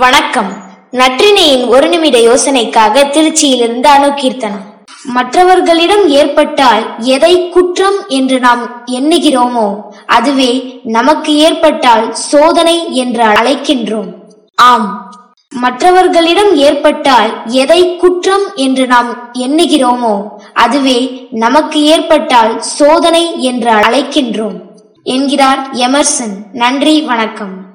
வணக்கம். நற்றினையின் ஒரு நிமிட யோசனைக்காக திருச்சியிலிருந்து அணுகீர்த்தனம் மற்றவர்களிடம் ஏற்பட்டால் எதை குற்றம் என்று நாம் எண்ணுகிறோமோ அதுவே நமக்கு ஏற்பட்டால் சோதனை என்று அழைக்கின்றோம். ஆம். மற்றவர்களிடம் ஏற்பட்டால் எதை குற்றம் என்று நாம் எண்ணுகிறோமோ அதுவே நமக்கு ஏற்பட்டால் சோதனை என்று அழைக்கின்றோம். என்கிறார் எமர்சன். நன்றி வணக்கம்.